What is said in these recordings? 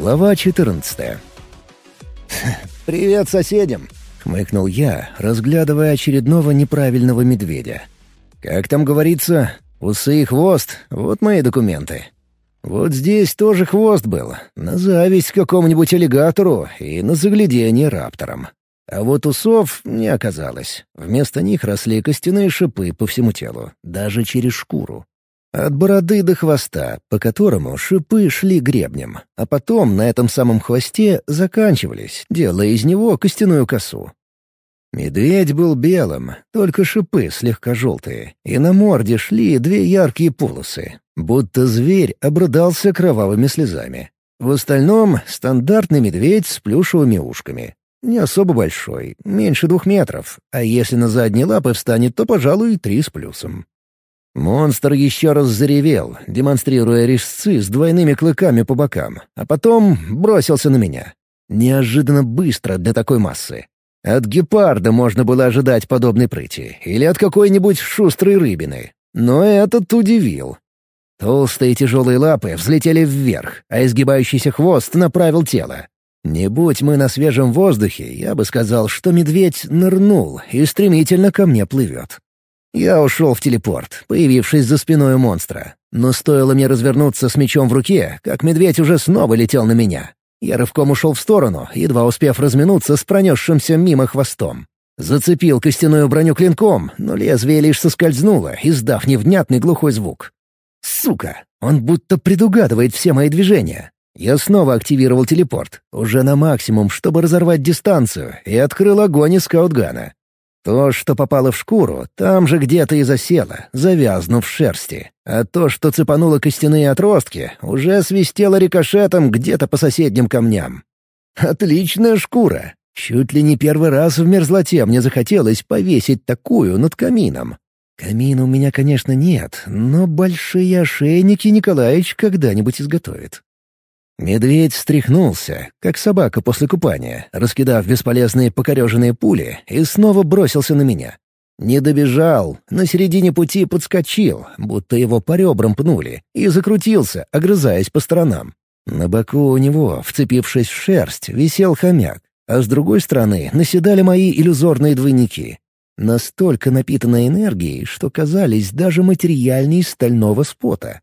Глава 14 «Привет соседям!» — хмыкнул я, разглядывая очередного неправильного медведя. «Как там говорится, усы и хвост — вот мои документы. Вот здесь тоже хвост был, на зависть какому-нибудь аллигатору и на заглядение рапторам. А вот усов не оказалось. Вместо них росли костяные шипы по всему телу, даже через шкуру. От бороды до хвоста, по которому шипы шли гребнем, а потом на этом самом хвосте заканчивались, делая из него костяную косу. Медведь был белым, только шипы слегка желтые, и на морде шли две яркие полосы, будто зверь обрыдался кровавыми слезами. В остальном — стандартный медведь с плюшевыми ушками. Не особо большой, меньше двух метров, а если на задние лапы встанет, то, пожалуй, три с плюсом. Монстр еще раз заревел, демонстрируя резцы с двойными клыками по бокам, а потом бросился на меня. Неожиданно быстро для такой массы. От гепарда можно было ожидать подобной прыти, или от какой-нибудь шустрой рыбины. Но этот удивил. Толстые тяжелые лапы взлетели вверх, а изгибающийся хвост направил тело. Не будь мы на свежем воздухе, я бы сказал, что медведь нырнул и стремительно ко мне плывет. Я ушел в телепорт, появившись за спиной монстра. Но стоило мне развернуться с мечом в руке, как медведь уже снова летел на меня. Я рывком ушел в сторону, едва успев разминуться с пронесшимся мимо хвостом. Зацепил костяную броню клинком, но лезвие лишь соскользнуло, издав невнятный глухой звук. Сука! Он будто предугадывает все мои движения. Я снова активировал телепорт, уже на максимум, чтобы разорвать дистанцию, и открыл огонь из скаутгана. То, что попало в шкуру, там же где-то и засело, завязнув в шерсти. А то, что цепануло костяные отростки, уже свистело рикошетом где-то по соседним камням. Отличная шкура. Чуть ли не первый раз в мерзлоте мне захотелось повесить такую над камином. Камина у меня, конечно, нет, но большие ошейники Николаевич когда-нибудь изготовит. Медведь встряхнулся, как собака после купания, раскидав бесполезные покореженные пули, и снова бросился на меня. Не добежал, на середине пути подскочил, будто его по ребрам пнули, и закрутился, огрызаясь по сторонам. На боку у него, вцепившись в шерсть, висел хомяк, а с другой стороны наседали мои иллюзорные двойники. Настолько напитанной энергией, что казались даже материальней стального спота.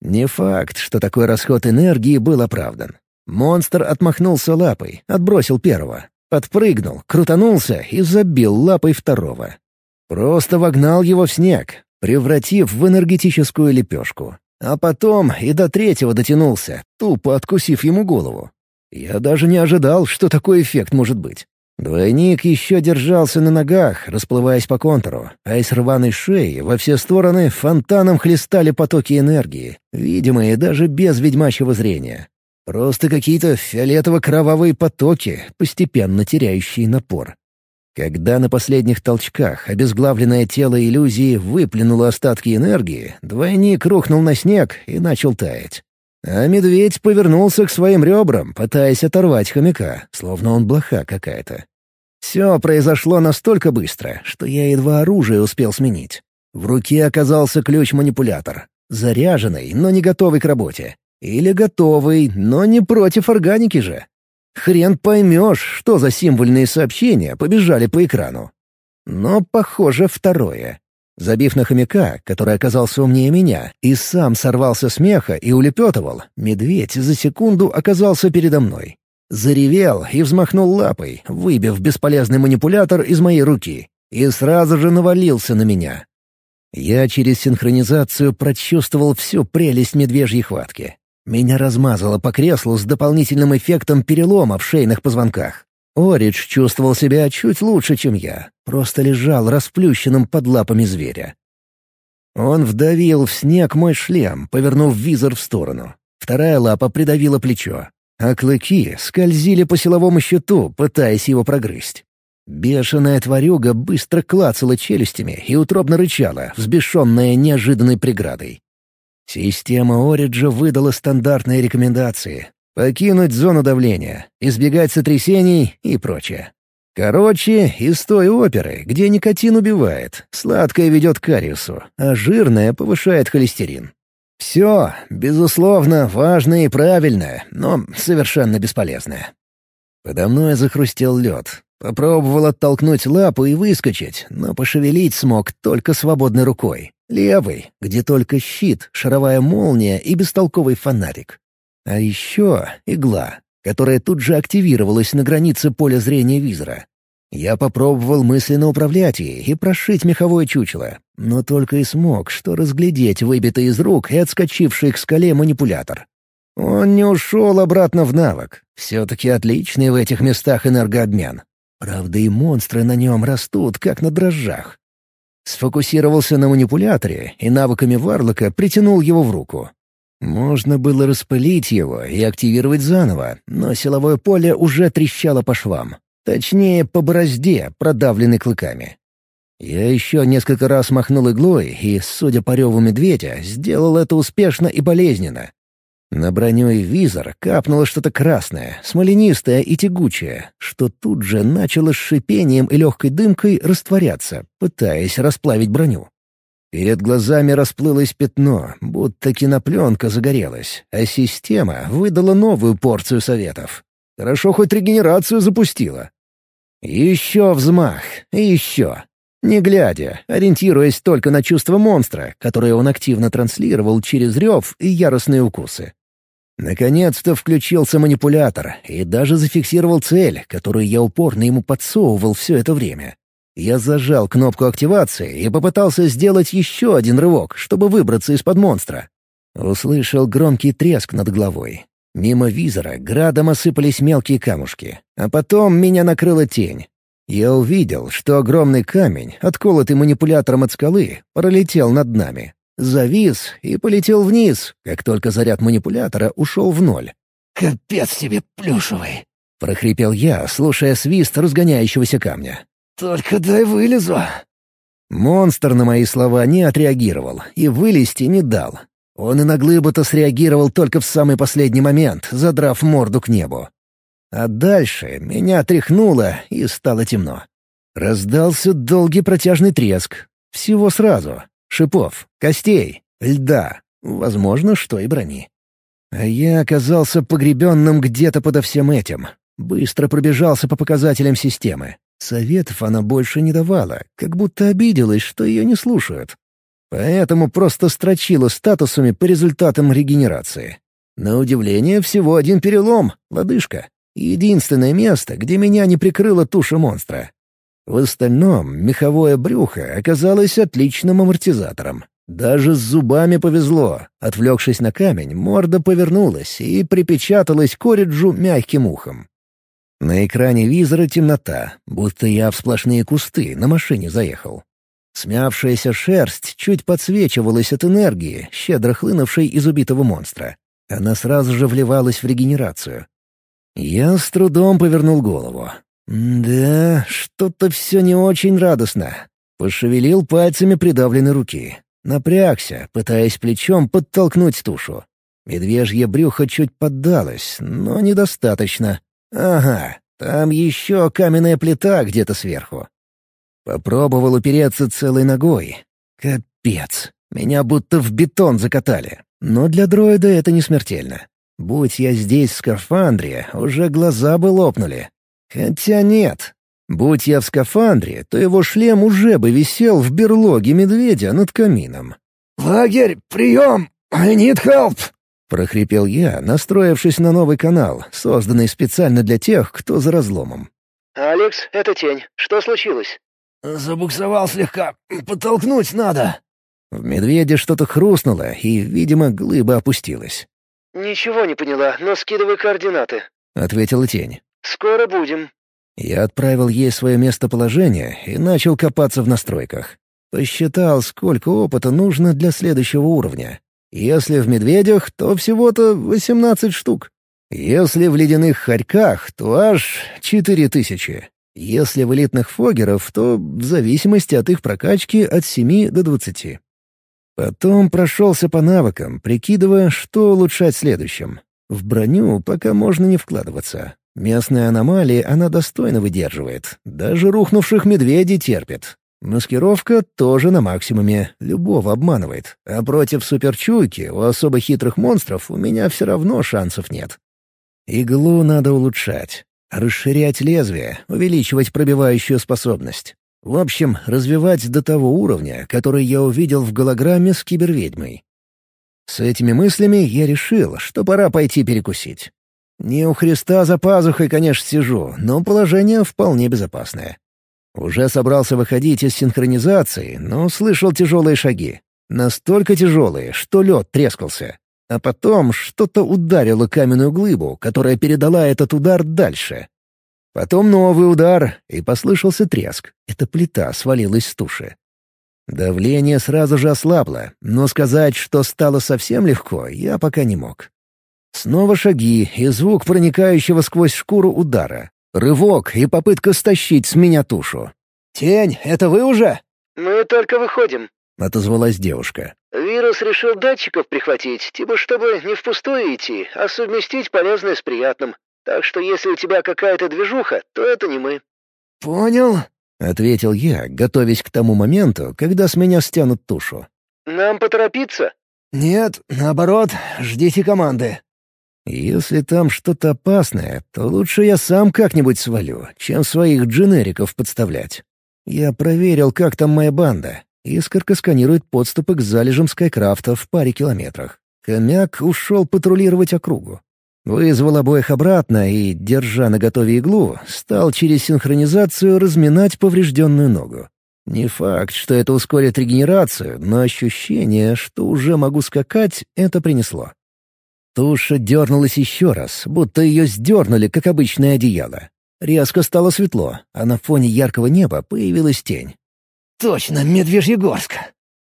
Не факт, что такой расход энергии был оправдан. Монстр отмахнулся лапой, отбросил первого. Подпрыгнул, крутанулся и забил лапой второго. Просто вогнал его в снег, превратив в энергетическую лепешку. А потом и до третьего дотянулся, тупо откусив ему голову. Я даже не ожидал, что такой эффект может быть. Двойник еще держался на ногах, расплываясь по контуру, а из рваной шеи во все стороны фонтаном хлестали потоки энергии, видимые даже без ведьмачьего зрения. Просто какие-то фиолетово-кровавые потоки, постепенно теряющие напор. Когда на последних толчках обезглавленное тело иллюзии выплюнуло остатки энергии, двойник рухнул на снег и начал таять. А медведь повернулся к своим ребрам, пытаясь оторвать хомяка, словно он блоха какая-то. Все произошло настолько быстро, что я едва оружие успел сменить. В руке оказался ключ-манипулятор. Заряженный, но не готовый к работе. Или готовый, но не против органики же. Хрен поймешь, что за символьные сообщения побежали по экрану. Но, похоже, второе. Забив на хомяка, который оказался умнее меня, и сам сорвался с меха и улепетывал, медведь за секунду оказался передо мной. Заревел и взмахнул лапой, выбив бесполезный манипулятор из моей руки, и сразу же навалился на меня. Я через синхронизацию прочувствовал всю прелесть медвежьей хватки. Меня размазало по креслу с дополнительным эффектом перелома в шейных позвонках. Оридж чувствовал себя чуть лучше, чем я, просто лежал расплющенным под лапами зверя. Он вдавил в снег мой шлем, повернув визор в сторону. Вторая лапа придавила плечо, а клыки скользили по силовому щиту, пытаясь его прогрызть. Бешеная тварюга быстро клацала челюстями и утробно рычала, взбешенная неожиданной преградой. Система Ориджа выдала стандартные рекомендации, Покинуть зону давления, избегать сотрясений и прочее. Короче, из той оперы, где никотин убивает, сладкое ведет к кариесу, а жирное повышает холестерин. Все, безусловно, важное и правильное, но совершенно бесполезное. Подо мной захрустел лед. Попробовал оттолкнуть лапу и выскочить, но пошевелить смог только свободной рукой. Левый, где только щит, шаровая молния и бестолковый фонарик. А еще игла, которая тут же активировалась на границе поля зрения визора. Я попробовал мысленно управлять ей и прошить меховое чучело, но только и смог, что разглядеть выбитый из рук и отскочивший к скале манипулятор. Он не ушел обратно в навык. Все-таки отличный в этих местах энергообмен. Правда, и монстры на нем растут, как на дрожжах. Сфокусировался на манипуляторе и навыками Варлока притянул его в руку. Можно было распылить его и активировать заново, но силовое поле уже трещало по швам. Точнее, по борозде, продавленной клыками. Я еще несколько раз махнул иглой и, судя по реву медведя, сделал это успешно и болезненно. На броню и визор капнуло что-то красное, смоленистое и тягучее, что тут же начало с шипением и легкой дымкой растворяться, пытаясь расплавить броню. Перед глазами расплылось пятно, будто кинопленка загорелась, а система выдала новую порцию советов. Хорошо хоть регенерацию запустила. Еще взмах, и еще. Не глядя, ориентируясь только на чувство монстра, которое он активно транслировал через рев и яростные укусы. Наконец-то включился манипулятор и даже зафиксировал цель, которую я упорно ему подсовывал все это время. Я зажал кнопку активации и попытался сделать еще один рывок, чтобы выбраться из-под монстра. Услышал громкий треск над головой. Мимо визора градом осыпались мелкие камушки, а потом меня накрыла тень. Я увидел, что огромный камень, отколотый манипулятором от скалы, пролетел над нами. Завис и полетел вниз, как только заряд манипулятора ушел в ноль. «Капец тебе плюшевый!» — прохрипел я, слушая свист разгоняющегося камня. «Только дай вылезу!» Монстр на мои слова не отреагировал и вылезти не дал, он и на глыбу-то среагировал только в самый последний момент, задрав морду к небу. А дальше меня тряхнуло, и стало темно. Раздался долгий протяжный треск. Всего сразу. Шипов, костей, льда, возможно, что и брони. А я оказался погребенным где-то подо всем этим. Быстро пробежался по показателям системы. Советов она больше не давала, как будто обиделась, что ее не слушают. Поэтому просто строчила статусами по результатам регенерации. На удивление, всего один перелом — лодыжка. Единственное место, где меня не прикрыла туша монстра. В остальном меховое брюхо оказалось отличным амортизатором. Даже с зубами повезло. Отвлекшись на камень, морда повернулась и припечаталась к Ориджу мягким ухом. На экране визора темнота, будто я в сплошные кусты на машине заехал. Смявшаяся шерсть чуть подсвечивалась от энергии, щедро хлынувшей из убитого монстра. Она сразу же вливалась в регенерацию. Я с трудом повернул голову. «Да, что-то все не очень радостно». Пошевелил пальцами придавленной руки. Напрягся, пытаясь плечом подтолкнуть тушу. Медвежье брюхо чуть поддалось, но недостаточно. Ага, там еще каменная плита где-то сверху. Попробовал упереться целой ногой. Капец. Меня будто в бетон закатали. Но для дроида это не смертельно. Будь я здесь в скафандре, уже глаза бы лопнули. Хотя нет. Будь я в скафандре, то его шлем уже бы висел в берлоге медведя над камином. «Лагерь, прием! I need help!» — прохрипел я, настроившись на новый канал, созданный специально для тех, кто за разломом. «Алекс, это Тень. Что случилось?» «Забуксовал слегка. Подтолкнуть надо». В медведе что-то хрустнуло, и, видимо, глыба опустилась. «Ничего не поняла, но скидывай координаты», — ответила тень. «Скоро будем». Я отправил ей свое местоположение и начал копаться в настройках. Посчитал, сколько опыта нужно для следующего уровня. Если в медведях, то всего-то 18 штук. Если в ледяных хорьках, то аж 4000. Если в элитных фогеров, то в зависимости от их прокачки от 7 до 20. Потом прошелся по навыкам, прикидывая, что улучшать следующим. В броню пока можно не вкладываться. Местные аномалии она достойно выдерживает. Даже рухнувших медведей терпит. Маскировка тоже на максимуме, любого обманывает. А против суперчуйки у особо хитрых монстров у меня все равно шансов нет. Иглу надо улучшать. Расширять лезвие, увеличивать пробивающую способность. В общем, развивать до того уровня, который я увидел в голограмме с киберведьмой. С этими мыслями я решил, что пора пойти перекусить. Не у Христа за пазухой, конечно, сижу, но положение вполне безопасное. Уже собрался выходить из синхронизации, но услышал тяжелые шаги. Настолько тяжелые, что лед трескался. А потом что-то ударило каменную глыбу, которая передала этот удар дальше. Потом новый удар, и послышался треск. Эта плита свалилась с туши. Давление сразу же ослабло, но сказать, что стало совсем легко, я пока не мог. Снова шаги и звук проникающего сквозь шкуру удара. Рывок и попытка стащить с меня тушу. «Тень, это вы уже?» «Мы только выходим», — отозвалась девушка. «Вирус решил датчиков прихватить, типа чтобы не впустую идти, а совместить полезное с приятным. Так что если у тебя какая-то движуха, то это не мы». «Понял», — ответил я, готовясь к тому моменту, когда с меня стянут тушу. «Нам поторопиться?» «Нет, наоборот, ждите команды». «Если там что-то опасное, то лучше я сам как-нибудь свалю, чем своих дженериков подставлять. Я проверил, как там моя банда. Искорка сканирует подступы к залежам Скайкрафта в паре километрах. Хомяк ушел патрулировать округу. Вызвал обоих обратно и, держа на готове иглу, стал через синхронизацию разминать поврежденную ногу. Не факт, что это ускорит регенерацию, но ощущение, что уже могу скакать, это принесло. Туша дернулась еще раз, будто ее сдернули, как обычное одеяло. Резко стало светло, а на фоне яркого неба появилась тень. «Точно, Медвежьегорск!»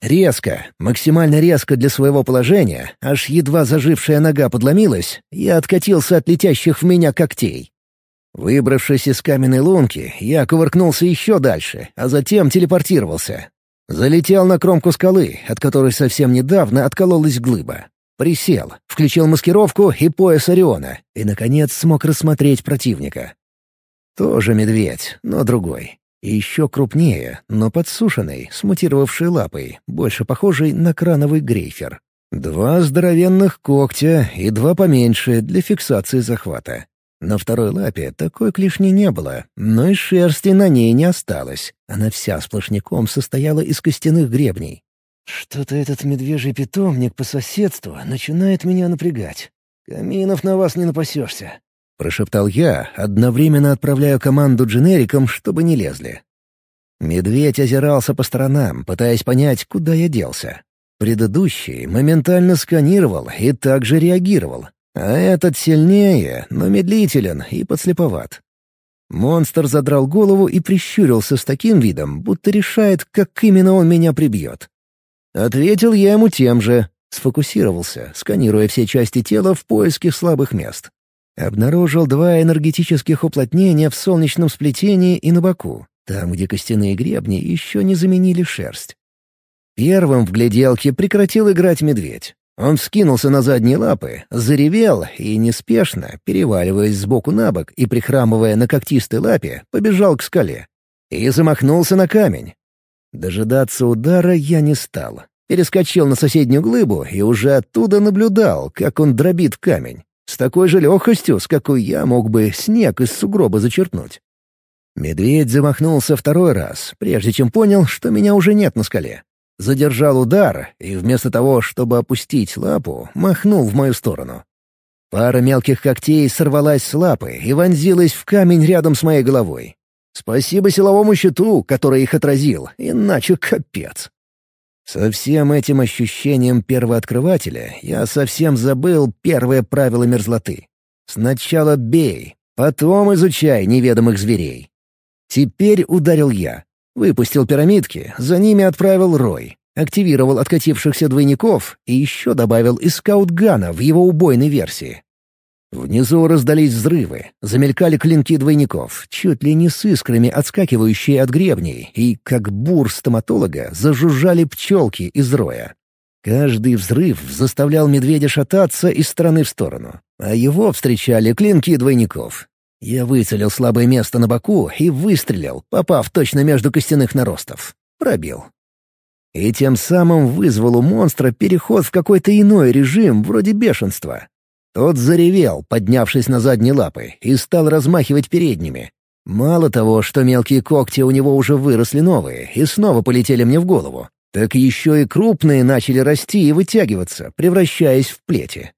Резко, максимально резко для своего положения, аж едва зажившая нога подломилась, я откатился от летящих в меня когтей. Выбравшись из каменной лунки, я кувыркнулся еще дальше, а затем телепортировался. Залетел на кромку скалы, от которой совсем недавно откололась глыба. Присел, включил маскировку и пояс Ориона, и, наконец, смог рассмотреть противника. Тоже медведь, но другой. И еще крупнее, но подсушенный, с мутировавшей лапой, больше похожий на крановый грейфер. Два здоровенных когтя и два поменьше для фиксации захвата. На второй лапе такой клешни не было, но и шерсти на ней не осталось. Она вся сплошняком состояла из костяных гребней. «Что-то этот медвежий питомник по соседству начинает меня напрягать. Каминов на вас не напасешься». — прошептал я, одновременно отправляя команду дженерикам, чтобы не лезли. Медведь озирался по сторонам, пытаясь понять, куда я делся. Предыдущий моментально сканировал и также реагировал, а этот сильнее, но медлителен и подслеповат. Монстр задрал голову и прищурился с таким видом, будто решает, как именно он меня прибьет. Ответил я ему тем же, сфокусировался, сканируя все части тела в поиске слабых мест. Обнаружил два энергетических уплотнения в солнечном сплетении и на боку, там, где костяные гребни еще не заменили шерсть. Первым в гляделке прекратил играть медведь. Он вскинулся на задние лапы, заревел и неспешно, переваливаясь сбоку на бок и прихрамывая на когтистой лапе, побежал к скале. И замахнулся на камень. Дожидаться удара я не стал. Перескочил на соседнюю глыбу и уже оттуда наблюдал, как он дробит камень. С такой же легкостью, с какой я мог бы снег из сугроба зачерпнуть. Медведь замахнулся второй раз, прежде чем понял, что меня уже нет на скале. Задержал удар и вместо того, чтобы опустить лапу, махнул в мою сторону. Пара мелких когтей сорвалась с лапы и вонзилась в камень рядом с моей головой. Спасибо силовому щиту, который их отразил, иначе капец. Со всем этим ощущением первооткрывателя я совсем забыл первое правило мерзлоты. Сначала бей, потом изучай неведомых зверей. Теперь ударил я. Выпустил пирамидки, за ними отправил Рой. Активировал откатившихся двойников и еще добавил и скаутгана в его убойной версии. Внизу раздались взрывы, замелькали клинки двойников, чуть ли не с искрами отскакивающие от гребней, и, как бур стоматолога, зажужжали пчелки из роя. Каждый взрыв заставлял медведя шататься из стороны в сторону, а его встречали клинки двойников. Я выцелил слабое место на боку и выстрелил, попав точно между костяных наростов. Пробил. И тем самым вызвал у монстра переход в какой-то иной режим, вроде бешенства. Тот заревел, поднявшись на задние лапы, и стал размахивать передними. Мало того, что мелкие когти у него уже выросли новые и снова полетели мне в голову, так еще и крупные начали расти и вытягиваться, превращаясь в плети.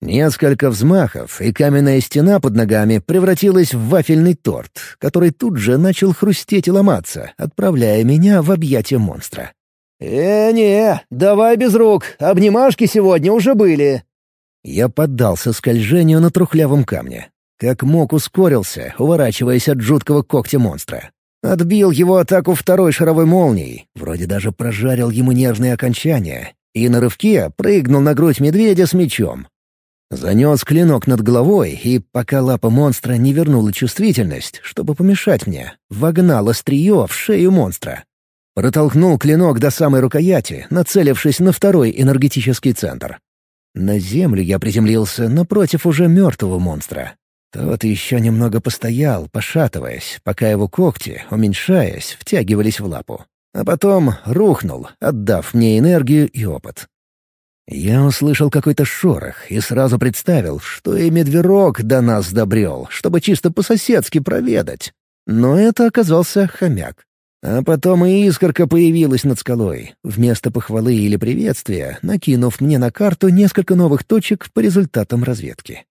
Несколько взмахов, и каменная стена под ногами превратилась в вафельный торт, который тут же начал хрустеть и ломаться, отправляя меня в объятия монстра. «Э, не, давай без рук, обнимашки сегодня уже были». Я поддался скольжению на трухлявом камне. Как мог ускорился, уворачиваясь от жуткого когтя монстра. Отбил его атаку второй шаровой молнией, вроде даже прожарил ему нервные окончания, и на рывке прыгнул на грудь медведя с мечом, Занес клинок над головой, и пока лапа монстра не вернула чувствительность, чтобы помешать мне, вогнал острие в шею монстра. Протолкнул клинок до самой рукояти, нацелившись на второй энергетический центр. На землю я приземлился напротив уже мертвого монстра. Тот еще немного постоял, пошатываясь, пока его когти, уменьшаясь, втягивались в лапу. А потом рухнул, отдав мне энергию и опыт. Я услышал какой-то шорох и сразу представил, что и медверок до нас добрел, чтобы чисто по-соседски проведать. Но это оказался хомяк. А потом и искорка появилась над скалой, вместо похвалы или приветствия, накинув мне на карту несколько новых точек по результатам разведки.